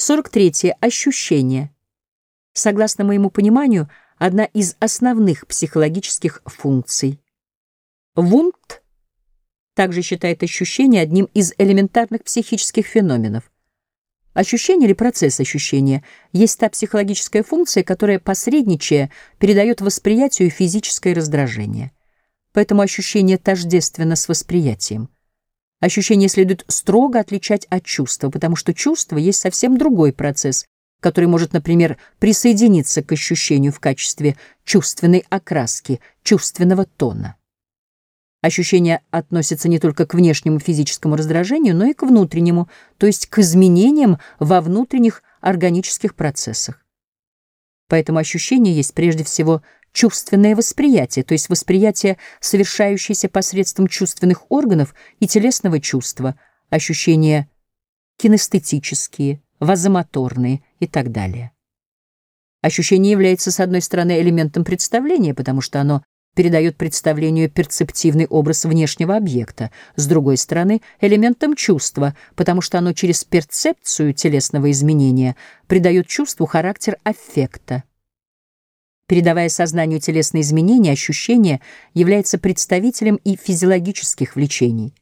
43. Ощущение. Согласно моему пониманию, одна из основных психологических функций. Вундт также считает ощущение одним из элементарных психических феноменов. Ощущение или процесс ощущения есть та психологическая функция, которая, посредничая, передает восприятию физическое раздражение. Поэтому ощущение тождественно с восприятием. Ощущение следует строго отличать от чувства, потому что чувство есть совсем другой процесс, который может, например, присоединиться к ощущению в качестве чувственной окраски, чувственного тона. Ощущение относится не только к внешнему физическому раздражению, но и к внутреннему, то есть к изменениям во внутренних органических процессах. Поэтому ощущение есть прежде всего чувственное восприятие, то есть восприятие, совершающееся посредством чувственных органов и телесного чувства, ощущения кинестетические, вазомоторные и так далее. Ощущение является, с одной стороны, элементом представления, потому что оно передает представлению перцептивный образ внешнего объекта, с другой стороны, элементом чувства, потому что оно через перцепцию телесного изменения придает чувству характер аффекта. Передавая сознанию телесные изменения, ощущение является представителем и физиологических влечений.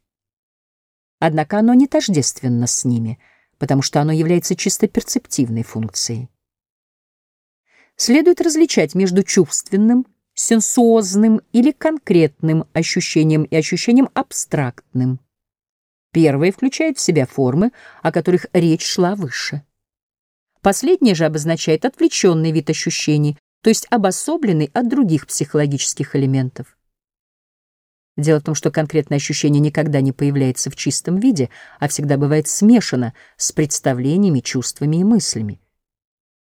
Однако оно не тождественно с ними, потому что оно является чисто перцептивной функцией. Следует различать между чувственным, сенсуозным или конкретным ощущением и ощущением абстрактным. Первое включает в себя формы, о которых речь шла выше. Последнее же обозначает отвлеченный вид ощущений, то есть обособленный от других психологических элементов. Дело в том, что конкретное ощущение никогда не появляется в чистом виде, а всегда бывает смешано с представлениями, чувствами и мыслями.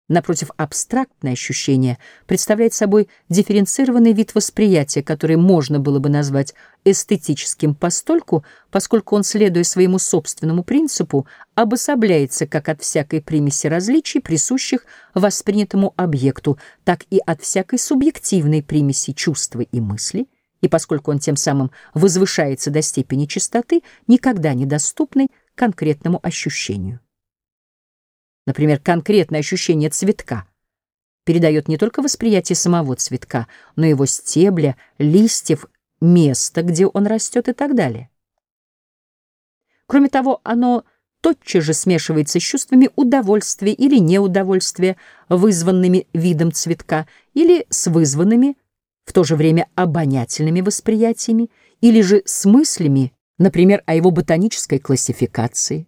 Напротив, абстрактное ощущение представляет собой дифференцированный вид восприятия, который можно было бы назвать эстетическим постольку, поскольку он, следуя своему собственному принципу, обособляется как от всякой примеси различий, присущих воспринятому объекту, так и от всякой субъективной примеси чувства и мысли, и поскольку он тем самым возвышается до степени чистоты, никогда недоступной конкретному ощущению. Например, конкретное ощущение цветка передает не только восприятие самого цветка, но и его стебля, листьев, места, где он растет и так далее. Кроме того, оно тотчас же смешивается с чувствами удовольствия или неудовольствия, вызванными видом цветка, или с вызванными в то же время обонятельными восприятиями, или же с мыслями, например, о его ботанической классификации.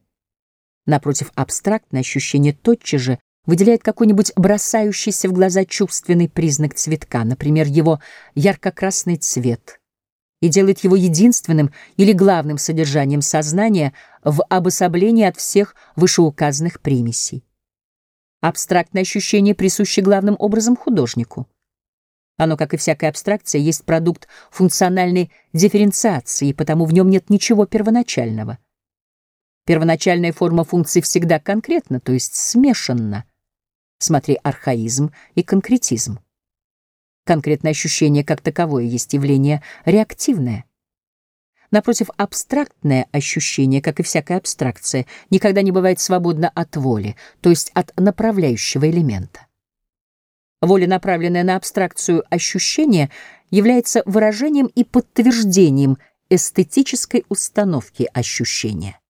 Напротив, абстрактное ощущение тотчас же выделяет какой-нибудь бросающийся в глаза чувственный признак цветка, например, его ярко-красный цвет, и делает его единственным или главным содержанием сознания в обособлении от всех вышеуказанных примесей. Абстрактное ощущение присуще главным образом художнику. Оно, как и всякая абстракция, есть продукт функциональной дифференциации, потому в нем нет ничего первоначального. Первоначальная форма функции всегда конкретна, то есть смешанна. Смотри архаизм и конкретизм. Конкретное ощущение как таковое есть явление реактивное. Напротив, абстрактное ощущение, как и всякая абстракция, никогда не бывает свободно от воли, то есть от направляющего элемента. Воля, направленная на абстракцию ощущения, является выражением и подтверждением эстетической установки ощущения.